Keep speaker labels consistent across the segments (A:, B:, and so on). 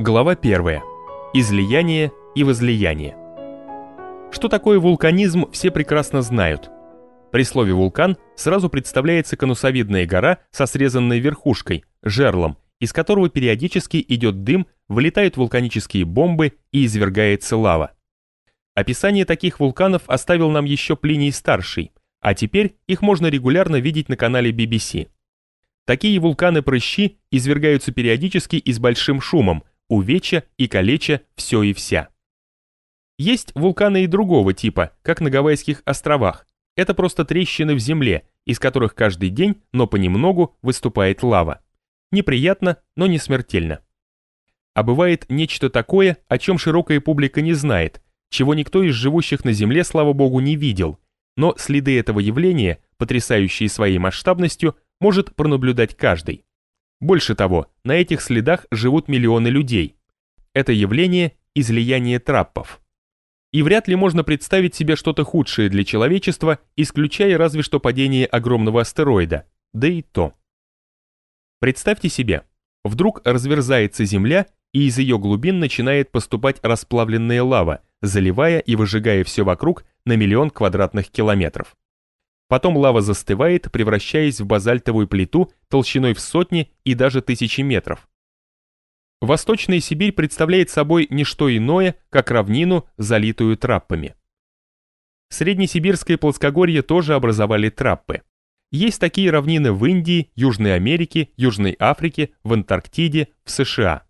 A: Глава 1. Излияние и возлияние. Что такое вулканизм, все прекрасно знают. При слове «вулкан» сразу представляется конусовидная гора со срезанной верхушкой, жерлом, из которого периодически идет дым, вылетают вулканические бомбы и извергается лава. Описание таких вулканов оставил нам еще Плиний Старший, а теперь их можно регулярно видеть на канале BBC. Такие вулканы-прыщи извергаются периодически и с большим шумом, увеча и калеча все и вся. Есть вулканы и другого типа, как на Гавайских островах. Это просто трещины в земле, из которых каждый день, но понемногу, выступает лава. Неприятно, но не смертельно. А бывает нечто такое, о чем широкая публика не знает, чего никто из живущих на Земле, слава богу, не видел, но следы этого явления, потрясающие своей масштабностью, может пронаблюдать каждый. Больше того, на этих следах живут миллионы людей. Это явление – излияние траппов. И вряд ли можно представить себе что-то худшее для человечества, исключая разве что падение огромного астероида, да и то. Представьте себе, вдруг разверзается Земля, и из ее глубин начинает поступать расплавленная лава, заливая и выжигая все вокруг на миллион квадратных километров. Потом лава застывает, превращаясь в базальтовую плиту толщиной в сотни и даже тысячи метров. Восточная Сибирь представляет собой не что иное, как равнину, залитую траппами. Среднесибирское плоскогорье тоже образовали траппы. Есть такие равнины в Индии, Южной Америке, Южной Африке, в Антарктиде, в США.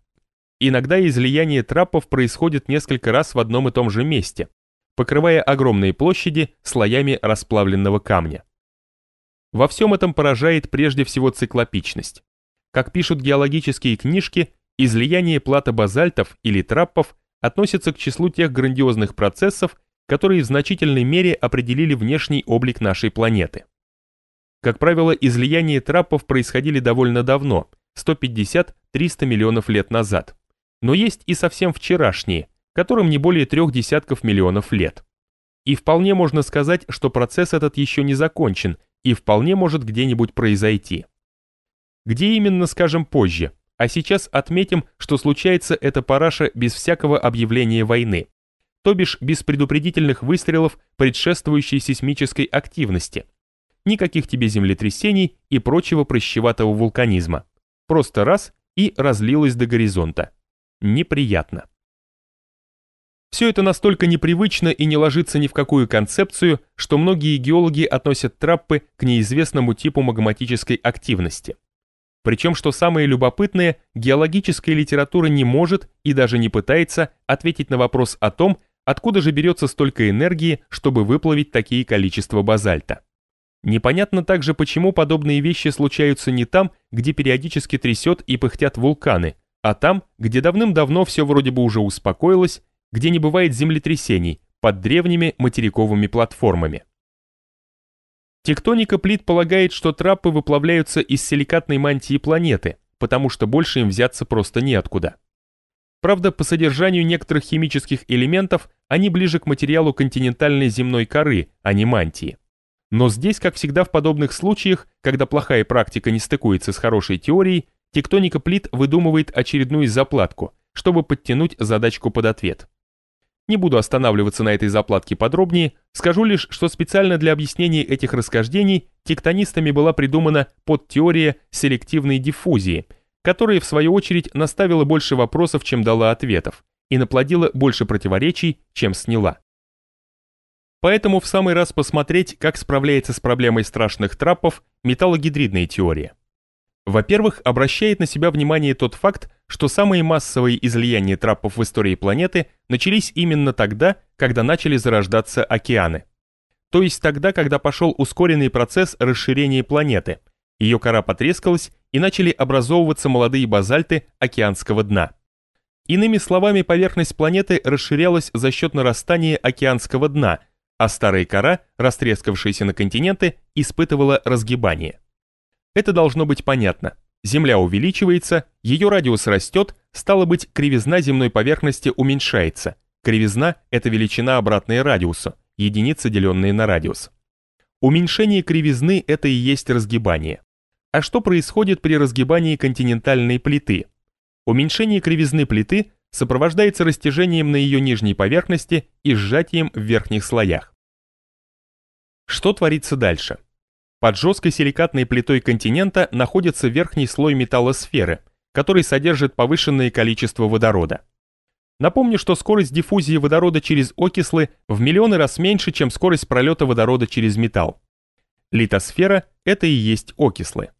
A: Иногда излияние траппов происходит несколько раз в одном и том же месте, покрывая огромные площади слоями расплавленного камня. Во всем этом поражает прежде всего циклопичность. Как пишут геологические книжки, излияние плата базальтов или траппов относится к числу тех грандиозных процессов, которые в значительной мере определили внешний облик нашей планеты. Как правило, излияние траппов происходили довольно давно, 150-300 миллионов лет назад. Но есть и совсем вчерашние, которым не более трех десятков миллионов лет. И вполне можно сказать, что процесс этот еще не закончен и вполне может где-нибудь произойти. Где именно, скажем позже, а сейчас отметим, что случается эта параша без всякого объявления войны, то бишь без предупредительных выстрелов предшествующей сейсмической активности. Никаких тебе землетрясений и прочего прыщеватого вулканизма. Просто раз и разлилось до горизонта. Неприятно. Все это настолько непривычно и не ложится ни в какую концепцию, что многие геологи относят траппы к неизвестному типу магматической активности. Причем, что самое любопытное, геологическая литература не может и даже не пытается ответить на вопрос о том, откуда же берется столько энергии, чтобы выплавить такие количества базальта. Непонятно также, почему подобные вещи случаются не там, где периодически трясет и пыхтят вулканы, а там, где давным-давно все вроде бы уже успокоилось где не бывает землетрясений, под древними материковыми платформами. Тектоника плит полагает, что траппы выплавляются из силикатной мантии планеты, потому что больше им взяться просто неоткуда. Правда, по содержанию некоторых химических элементов они ближе к материалу континентальной земной коры, а не мантии. Но здесь, как всегда в подобных случаях, когда плохая практика не стыкуется с хорошей теорией, тектоника плит выдумывает очередную заплатку, чтобы подтянуть задачку под ответ. Не буду останавливаться на этой заплатке подробнее, скажу лишь, что специально для объяснения этих расхождений тектонистами была придумана подтеория селективной диффузии, которая в свою очередь наставила больше вопросов, чем дала ответов, и наплодила больше противоречий, чем сняла. Поэтому в самый раз посмотреть, как справляется с проблемой страшных трапов металлогидридная теория. Во-первых, обращает на себя внимание тот факт, что самые массовые излияния трапов в истории планеты начались именно тогда, когда начали зарождаться океаны. То есть тогда, когда пошел ускоренный процесс расширения планеты, ее кора потрескалась и начали образовываться молодые базальты океанского дна. Иными словами, поверхность планеты расширялась за счет нарастания океанского дна, а старая кора, растрескавшаяся на континенты, испытывала разгибание. Это должно быть понятно. Земля увеличивается, ее радиус растет, стало быть, кривизна земной поверхности уменьшается. Кривизна – это величина обратная радиусу, единица, деленная на радиус. Уменьшение кривизны – это и есть разгибание. А что происходит при разгибании континентальной плиты? Уменьшение кривизны плиты сопровождается растяжением на ее нижней поверхности и сжатием в верхних слоях. Что творится дальше? Под жесткой силикатной плитой континента находится верхний слой металлосферы, который содержит повышенное количество водорода. Напомню, что скорость диффузии водорода через окислы в миллионы раз меньше, чем скорость пролета водорода через металл. Литосфера – это и есть окислы.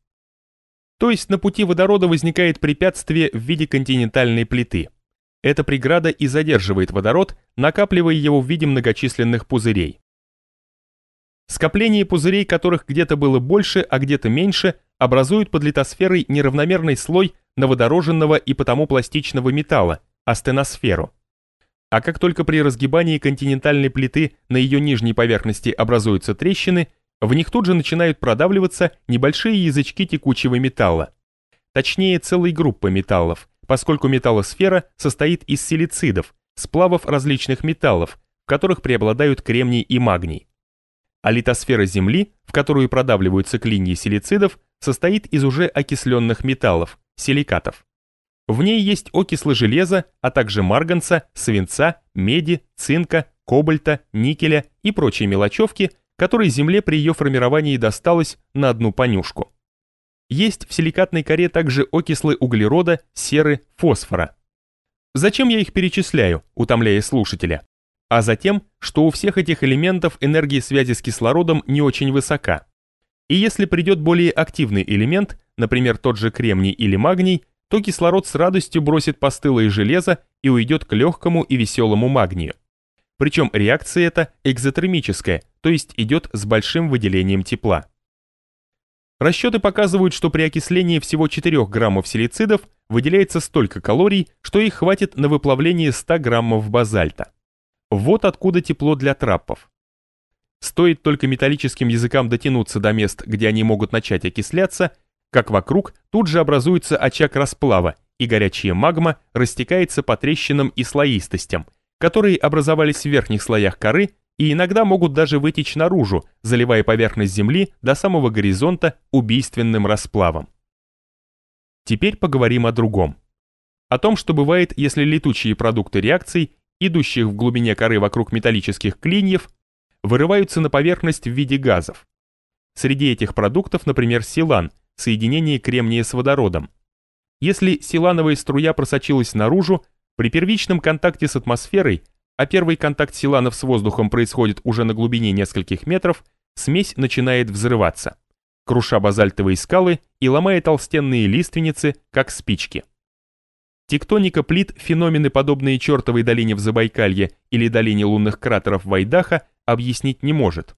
A: То есть на пути водорода возникает препятствие в виде континентальной плиты. Эта преграда и задерживает водород, накапливая его в виде многочисленных пузырей. Скопление пузырей, которых где-то было больше, а где-то меньше, образуют под литосферой неравномерный слой новодороженного и потому пластичного металла, астеносферу. А как только при разгибании континентальной плиты на ее нижней поверхности образуются трещины, в них тут же начинают продавливаться небольшие язычки текучего металла. Точнее, целой группы металлов, поскольку металлосфера состоит из силицидов, сплавов различных металлов, в которых преобладают кремний и магний. А литосфера Земли, в которую продавливаются клинья силицидов, состоит из уже окисленных металлов, силикатов. В ней есть окислы железа, а также марганца, свинца, меди, цинка, кобальта, никеля и прочие мелочевки, которой Земле при ее формировании досталось на одну понюшку. Есть в силикатной коре также окислы углерода, серы, фосфора. Зачем я их перечисляю, утомляя слушателя? А затем, что у всех этих элементов энергия связи с кислородом не очень высока. И если придет более активный элемент, например, тот же кремний или магний, то кислород с радостью бросит постылое железо и уйдет к легкому и веселому магнию. Причем реакция эта экзотермическая, то есть идет с большим выделением тепла. Расчеты показывают, что при окислении всего 4 граммов силицидов выделяется столько калорий, что их хватит на выплавление 100 граммов базальта. Вот откуда тепло для траппов. Стоит только металлическим языкам дотянуться до мест, где они могут начать окисляться, как вокруг тут же образуется очаг расплава, и горячая магма растекается по трещинам и слоистостям, которые образовались в верхних слоях коры и иногда могут даже вытечь наружу, заливая поверхность Земли до самого горизонта убийственным расплавом. Теперь поговорим о другом. О том, что бывает, если летучие продукты реакций, идущих в глубине коры вокруг металлических клиньев, вырываются на поверхность в виде газов. Среди этих продуктов, например, силан, соединение кремния с водородом. Если силановая струя просочилась наружу, при первичном контакте с атмосферой а первый контакт силанов с воздухом происходит уже на глубине нескольких метров, смесь начинает взрываться, круша базальтовые скалы и ломая толстенные лиственницы, как спички. Тектоника плит феномены, подобные чертовой долине в Забайкалье или долине лунных кратеров Вайдаха, объяснить не может.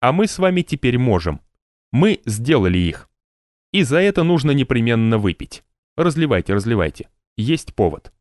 A: А мы с вами теперь можем. Мы сделали их. И за это нужно непременно выпить. Разливайте, разливайте. Есть повод.